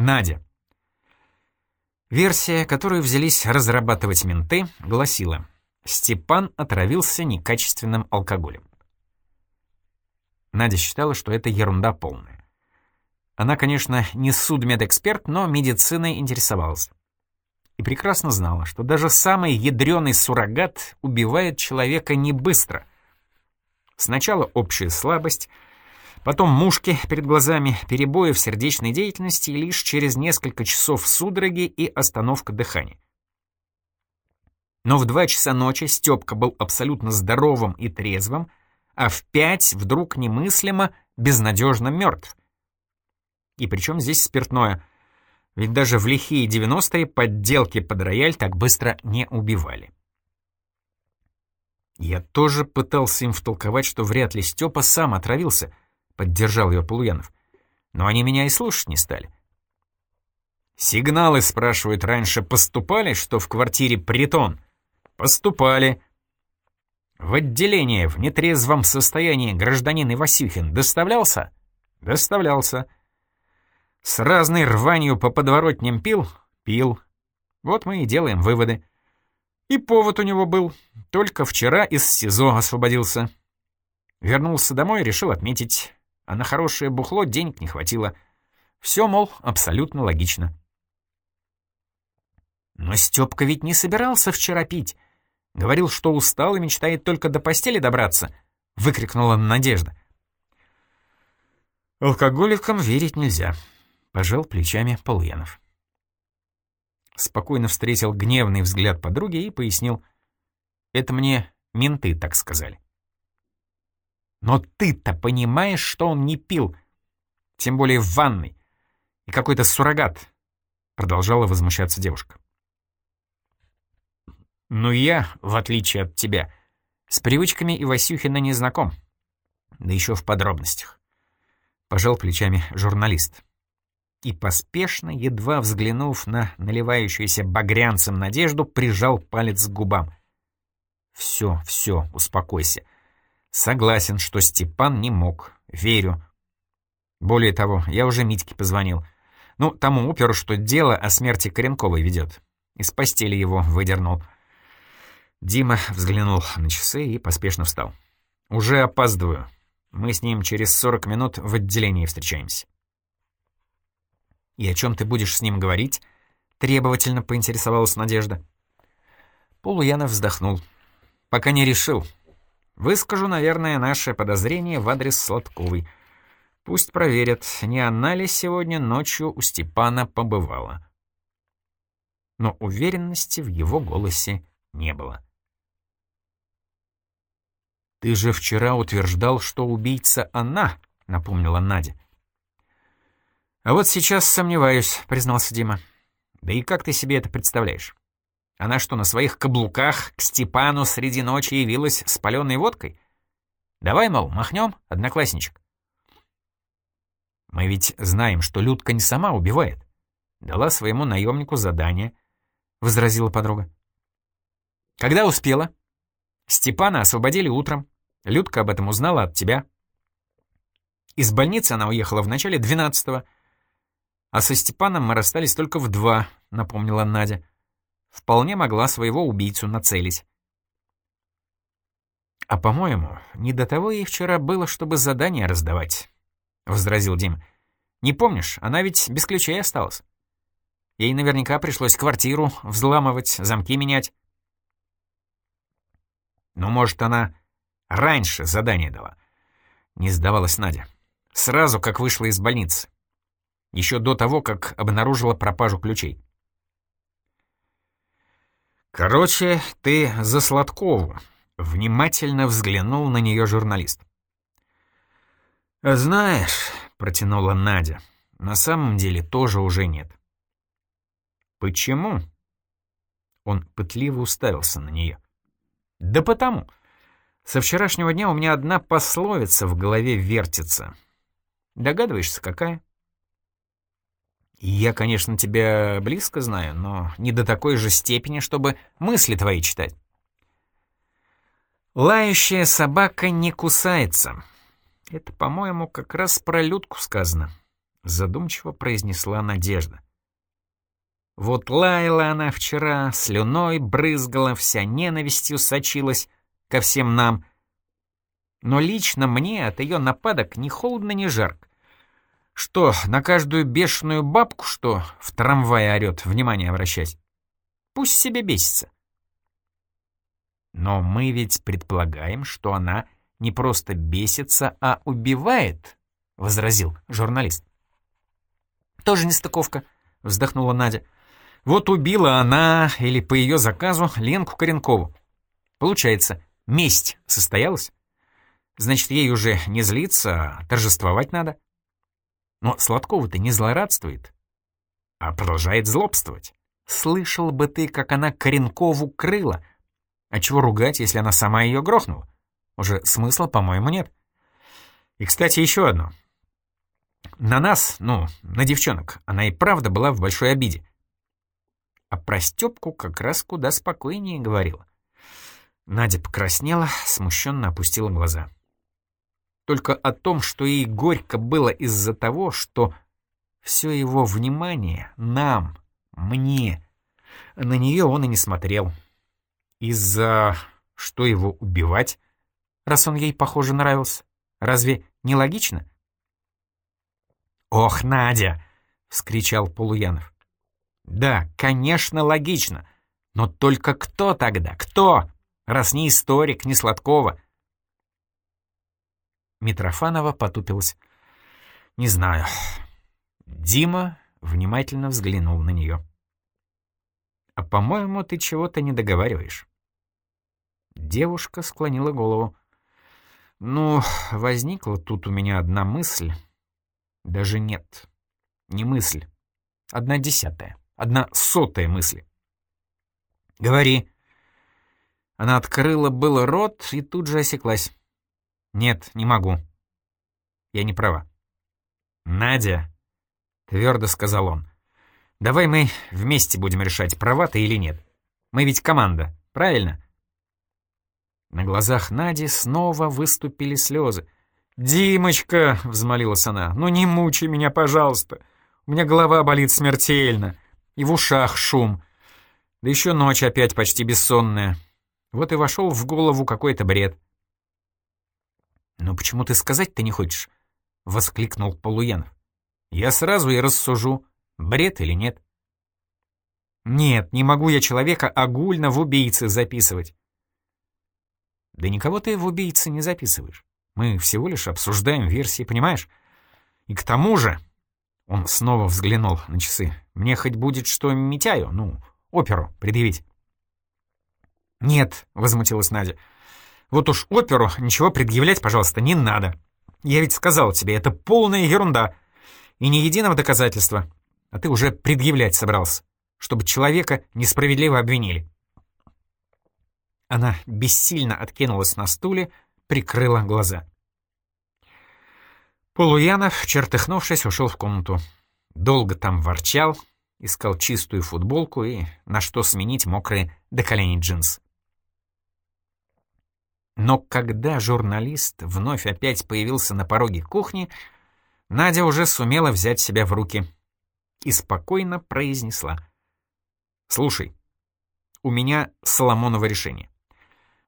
Надя. Версия, которую взялись разрабатывать менты, гласила «Степан отравился некачественным алкоголем». Надя считала, что это ерунда полная. Она, конечно, не судмедэксперт, но медициной интересовалась. И прекрасно знала, что даже самый ядреный суррогат убивает человека не быстро. Сначала общая слабость, потом мушки перед глазами, перебои в сердечной деятельности и лишь через несколько часов судороги и остановка дыхания. Но в два часа ночи Степка был абсолютно здоровым и трезвым, а в пять вдруг немыслимо безнадежно мертв. И причем здесь спиртное? Ведь даже в лихие 90-е подделки под рояль так быстро не убивали. Я тоже пытался им втолковать, что вряд ли Степа сам отравился, поддержал ее Полуянов. Но они меня и слушать не стали. Сигналы, спрашивают, раньше поступали, что в квартире притон? Поступали. В отделение в нетрезвом состоянии гражданин Ивасюхин доставлялся? Доставлялся. С разной рванью по подворотням пил? Пил. Вот мы и делаем выводы. И повод у него был. Только вчера из СИЗО освободился. Вернулся домой и решил отметить. А на хорошее бухло денег не хватило. Все, мол, абсолютно логично. Но Степка ведь не собирался вчера пить. Говорил, что устал и мечтает только до постели добраться. Выкрикнула Надежда. Алкоголикам верить нельзя. — пожал плечами Полуянов. Спокойно встретил гневный взгляд подруги и пояснил. «Это мне менты так сказали». «Но ты-то понимаешь, что он не пил, тем более в ванной, и какой-то суррогат», — продолжала возмущаться девушка. «Ну я, в отличие от тебя, с привычками Ивасюхина не знаком, да еще в подробностях», — пожал плечами журналист и поспешно, едва взглянув на наливающуюся багрянцем надежду, прижал палец к губам. «Все, все, успокойся. Согласен, что Степан не мог. Верю. Более того, я уже Митьке позвонил. Ну, тому уперу, что дело о смерти Коренковой ведет. Из постели его выдернул». Дима взглянул на часы и поспешно встал. «Уже опаздываю. Мы с ним через 40 минут в отделении встречаемся». «И о чем ты будешь с ним говорить?» — требовательно поинтересовалась Надежда. Полуянов вздохнул. «Пока не решил. Выскажу, наверное, наше подозрение в адрес Сладковой. Пусть проверят, не она ли сегодня ночью у Степана побывала». Но уверенности в его голосе не было. «Ты же вчера утверждал, что убийца она», — напомнила Надя. «А вот сейчас сомневаюсь», — признался Дима. «Да и как ты себе это представляешь? Она что, на своих каблуках к Степану среди ночи явилась с паленой водкой? Давай, мол, махнем, одноклассничек». «Мы ведь знаем, что Людка не сама убивает. Дала своему наемнику задание», — возразила подруга. «Когда успела?» «Степана освободили утром. Людка об этом узнала от тебя». Из больницы она уехала в начале двенадцатого. А со Степаном мы расстались только в два, напомнила Надя. Вполне могла своего убийцу нацелить. «А, по-моему, не до того ей вчера было, чтобы задание раздавать», — возразил Дим. «Не помнишь, она ведь без ключей осталась. Ей наверняка пришлось квартиру взламывать, замки менять». «Ну, может, она раньше задание дала?» — не сдавалась Надя. «Сразу, как вышла из больницы еще до того, как обнаружила пропажу ключей. «Короче, ты за Сладкову», — внимательно взглянул на нее журналист. «Знаешь», — протянула Надя, — «на самом деле тоже уже нет». «Почему?» Он пытливо уставился на нее. «Да потому. Со вчерашнего дня у меня одна пословица в голове вертится. Догадываешься, какая?» Я, конечно, тебя близко знаю, но не до такой же степени, чтобы мысли твои читать. Лающая собака не кусается. Это, по-моему, как раз про Людку сказано. Задумчиво произнесла Надежда. Вот лаяла она вчера, слюной брызгала, вся ненавистью сочилась ко всем нам. Но лично мне от ее нападок ни холодно, ни жарко. Что, на каждую бешеную бабку, что в трамвае орёт, внимание обращать? Пусть себе бесится. Но мы ведь предполагаем, что она не просто бесится, а убивает, — возразил журналист. Тоже нестыковка, — вздохнула Надя. Вот убила она, или по ее заказу, Ленку Коренкову. Получается, месть состоялась? Значит, ей уже не злиться, а торжествовать надо. Но Сладкова-то не злорадствует, а продолжает злобствовать. Слышал бы ты, как она Коренкову крыла. А чего ругать, если она сама ее грохнула? Уже смысла, по-моему, нет. И, кстати, еще одно. На нас, ну, на девчонок, она и правда была в большой обиде. А про Степку как раз куда спокойнее говорила. Надя покраснела, смущенно опустила глаза. Только о том, что ей горько было из-за того, что все его внимание нам, мне, на нее он и не смотрел. Из-за что его убивать, раз он ей, похоже, нравился? Разве не логично? «Ох, Надя!» — вскричал Полуянов. «Да, конечно, логично. Но только кто тогда? Кто? Раз не историк, не Сладкова. Митрофанова потупилась. «Не знаю». Дима внимательно взглянул на нее. «А, по-моему, ты чего-то не договариваешь». Девушка склонила голову. «Ну, возникла тут у меня одна мысль. Даже нет, не мысль. Одна десятая, одна сотая мысли». «Говори». Она открыла было рот и тут же осеклась. «Нет, не могу. Я не права». «Надя», — твердо сказал он, — «давай мы вместе будем решать, права ты или нет. Мы ведь команда, правильно?» На глазах Нади снова выступили слезы. «Димочка!» — взмолилась она. «Ну не мучай меня, пожалуйста. У меня голова болит смертельно. И в ушах шум. Да еще ночь опять почти бессонная. Вот и вошел в голову какой-то бред. «Но почему ты сказать-то не хочешь?» — воскликнул Полуянов. «Я сразу и рассужу, бред или нет». «Нет, не могу я человека огульно в убийцы записывать». «Да никого ты в убийцы не записываешь. Мы всего лишь обсуждаем версии, понимаешь? И к тому же...» Он снова взглянул на часы. «Мне хоть будет что Митяю, ну, оперу предъявить». «Нет», — возмутилась Надя, — вот уж оперу ничего предъявлять, пожалуйста, не надо. Я ведь сказал тебе, это полная ерунда. И ни единого доказательства. А ты уже предъявлять собрался, чтобы человека несправедливо обвинили. Она бессильно откинулась на стуле, прикрыла глаза. Полуянов, чертыхнувшись, ушел в комнату. Долго там ворчал, искал чистую футболку и на что сменить мокрые до коленей джинсы. Но когда журналист вновь опять появился на пороге кухни, Надя уже сумела взять себя в руки и спокойно произнесла. «Слушай, у меня Соломоново решение.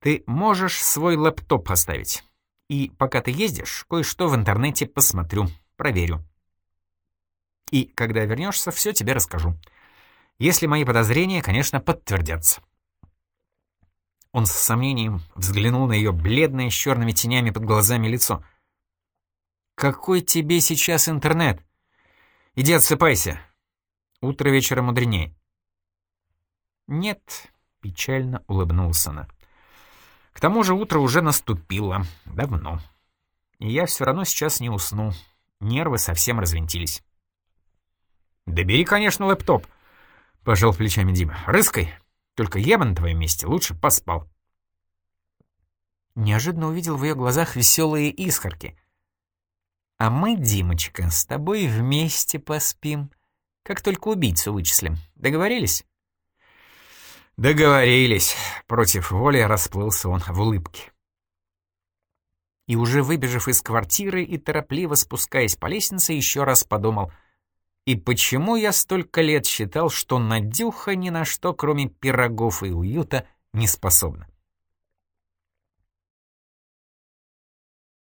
Ты можешь свой лэптоп оставить, и пока ты ездишь, кое-что в интернете посмотрю, проверю. И когда вернешься, все тебе расскажу. Если мои подозрения, конечно, подтвердятся. Он с сомнением взглянул на ее бледное с черными тенями под глазами лицо. «Какой тебе сейчас интернет? Иди отсыпайся. Утро вечера мудренее». «Нет», — печально улыбнулся она. «К тому же утро уже наступило. Давно. И я все равно сейчас не усну. Нервы совсем развинтились». «Да бери, конечно, лэптоп», — пожал плечами Дима. «Рыскай, только я бы на твоем месте лучше поспал. Неожиданно увидел в ее глазах веселые искорки. «А мы, Димочка, с тобой вместе поспим, как только убийцу вычислим. Договорились?» «Договорились», — против воли расплылся он в улыбке. И уже выбежав из квартиры и торопливо спускаясь по лестнице, еще раз подумал, и почему я столько лет считал, что Надюха ни на что, кроме пирогов и уюта, не способна.